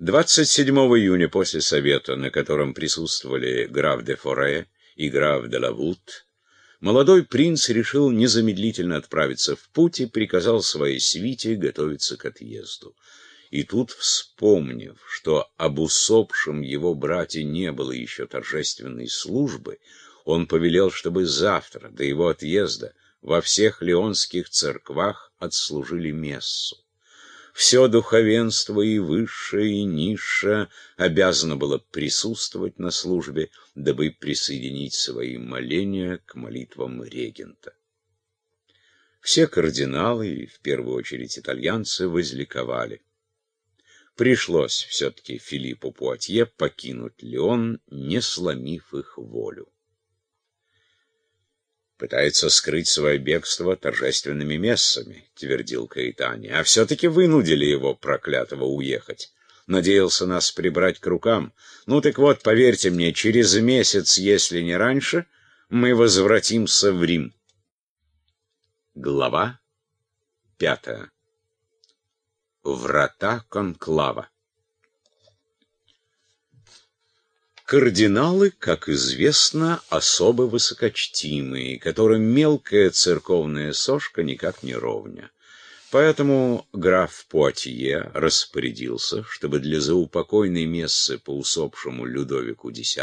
27 июня после совета, на котором присутствовали граф де Форе и граф де Лавут, молодой принц решил незамедлительно отправиться в путь и приказал своей свите готовиться к отъезду. И тут, вспомнив, что об усопшем его брате не было еще торжественной службы, он повелел, чтобы завтра, до его отъезда, во всех леонских церквах отслужили мессу. Все духовенство и высшее, и низшее обязано было присутствовать на службе, дабы присоединить свои моления к молитвам регента. Все кардиналы, и в первую очередь итальянцы, возликовали. Пришлось все-таки Филиппу Пуатье покинуть Леон, не сломив их волю. Пытается скрыть свое бегство торжественными мессами, твердил Каэтани, а все-таки вынудили его, проклятого, уехать. Надеялся нас прибрать к рукам. Ну так вот, поверьте мне, через месяц, если не раньше, мы возвратимся в Рим. Глава пятая Врата конклава. Кардиналы, как известно, особо высокочтимые, которым мелкая церковная сошка никак не ровня. Поэтому граф Пуатье распорядился, чтобы для заупокойной мессы по усопшему Людовику X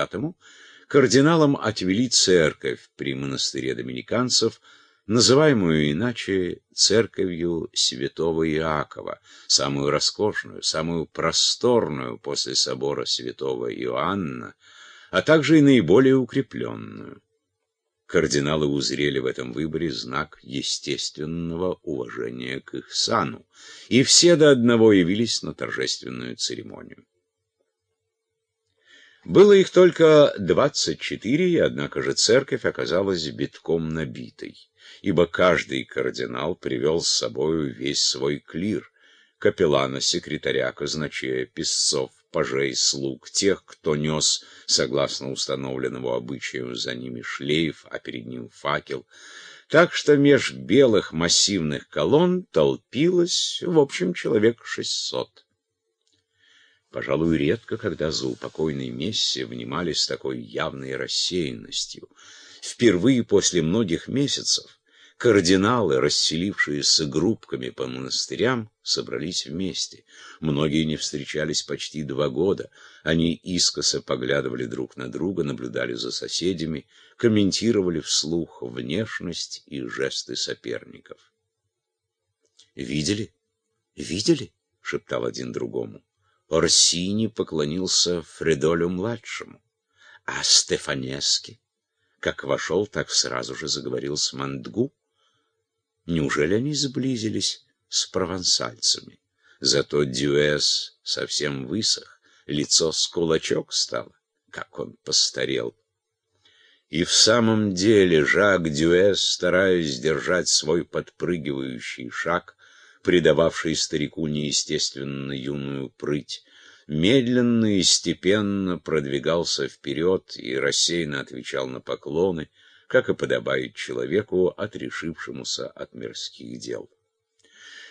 кардиналам отвели церковь при монастыре доминиканцев – называемую иначе церковью святого Иакова, самую роскошную, самую просторную после собора святого Иоанна, а также и наиболее укрепленную. Кардиналы узрели в этом выборе знак естественного уважения к их сану, и все до одного явились на торжественную церемонию. Было их только двадцать четыре, однако же церковь оказалась битком набитой ибо каждый кардинал привел с собою весь свой клир, капеллана, секретаря, казначея, писцов, пажей, слуг, тех, кто нес, согласно установленному обычаю, за ними шлейф, а перед ним факел. Так что меж белых массивных колонн толпилось, в общем, человек шестьсот. Пожалуй, редко, когда за упокойной мессе внимали с такой явной рассеянностью. Впервые после многих месяцев Кардиналы, расселившиеся группками по монастырям, собрались вместе. Многие не встречались почти два года. Они искоса поглядывали друг на друга, наблюдали за соседями, комментировали вслух внешность и жесты соперников. «Видели? Видели?» — шептал один другому. Орсини поклонился Фредолю-младшему, а Стефанески, как вошел, так сразу же заговорил с Мандгу. Неужели они сблизились с провансальцами? Зато Дюэс совсем высох, лицо с кулачок стало, как он постарел. И в самом деле Жак Дюэс, стараясь держать свой подпрыгивающий шаг, придававший старику неестественно юную прыть, медленно и степенно продвигался вперед и рассеянно отвечал на поклоны, как и подобает человеку, отрешившемуся от мирских дел.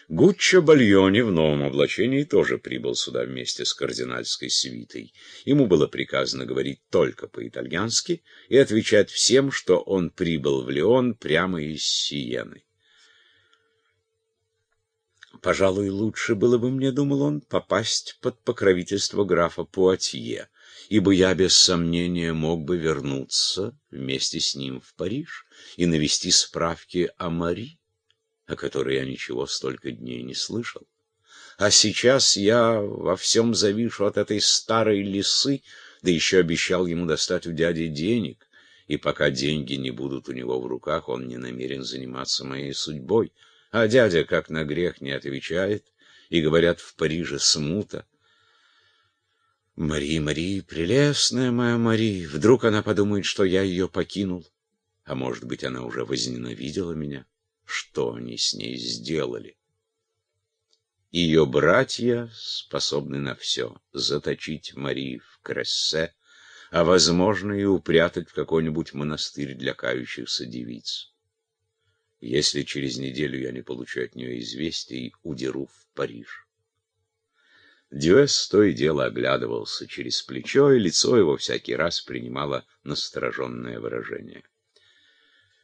Гуччо Бальони в новом облачении тоже прибыл сюда вместе с кардинальской свитой. Ему было приказано говорить только по-итальянски и отвечать всем, что он прибыл в Леон прямо из Сиены. Пожалуй, лучше было бы мне, думал он, попасть под покровительство графа Пуатье, ибо я без сомнения мог бы вернуться вместе с ним в Париж и навести справки о Мари, о которой я ничего столько дней не слышал. А сейчас я во всем завишу от этой старой лисы, да еще обещал ему достать у дяди денег, и пока деньги не будут у него в руках, он не намерен заниматься моей судьбой. А дядя, как на грех, не отвечает, и, говорят, в Париже смута. Мари, Мари, прелестная моя Мари, вдруг она подумает, что я ее покинул. А может быть, она уже возненавидела меня. Что они с ней сделали? Ее братья способны на все. Заточить Мари в Крессе, а, возможно, и упрятать в какой-нибудь монастырь для кающихся девиц. Если через неделю я не получу от нее известий, удеру в Париж. Дюэс то и дело оглядывался через плечо, и лицо его всякий раз принимало настороженное выражение.